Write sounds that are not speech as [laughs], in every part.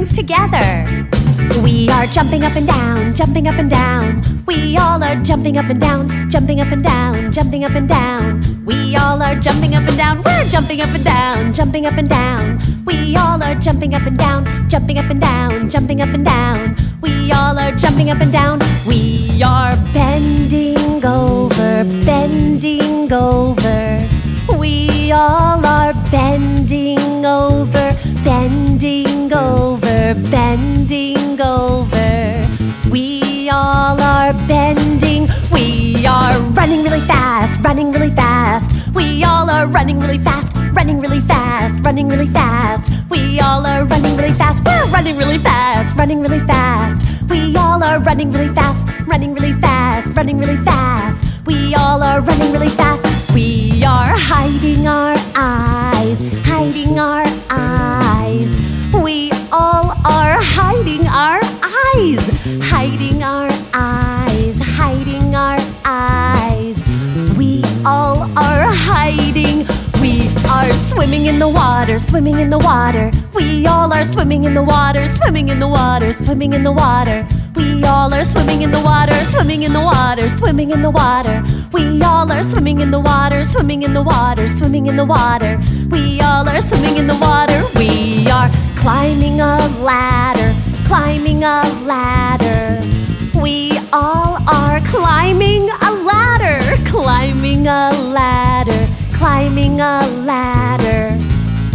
brings together. We are jumping up and down, jumping up and down. We all are jumping up and down, jumping up and down, jumping up and down. We all are jumping up and down. We're jumping up and down, jumping up and down. We all are jumping up and down, jumping up and down, jumping up and down. We all are jumping up and down. We are bending over, bending over. We all are over, bending over. We all are bending. We are running really fast, running really fast. We all are running really fast, running really fast, running really fast. We all are running really fast. We're running really fast, running really fast. We all are running really fast, running really fast, running really fast. We all are running really fast. We are hiding our eyes, hiding our hiding our eyes, hiding our eyes. We all are hiding. We are swimming in the water, swimming in the water. We all are swimming in the water, swimming in the water, swimming in the water. We all are swimming in the water, swimming in the water, swimming in the water. We all are swimming in the water, swimming in the water, swimming in the water. We all are swimming in the water. We are climbing a ladder, climbing a ladder. We all are climbing a ladder, climbing a ladder, climbing a ladder.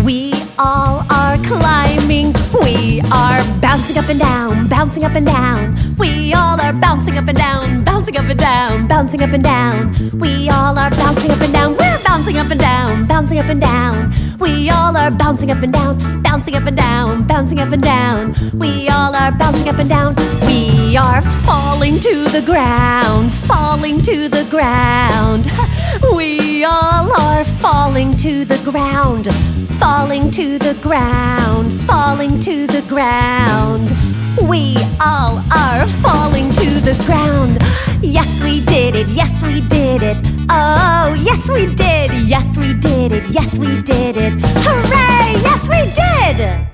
We all are climbing. We are bouncing up and down, bouncing up and down. We all are bouncing up and down, bouncing up and down, bouncing up and down. We all are bouncing up and down. We're bouncing up and down, bouncing up and down. We all are bouncing up and down, bouncing up and down, bouncing up and down. We all are bouncing up and down. We are falling to the ground, falling to the ground. [laughs] We all are falling to the ground, falling to the ground, falling to the ground. We all are falling to the ground yes we did it. Oh, yes we did, yes we did it, yes we did it. Hooray, yes we did!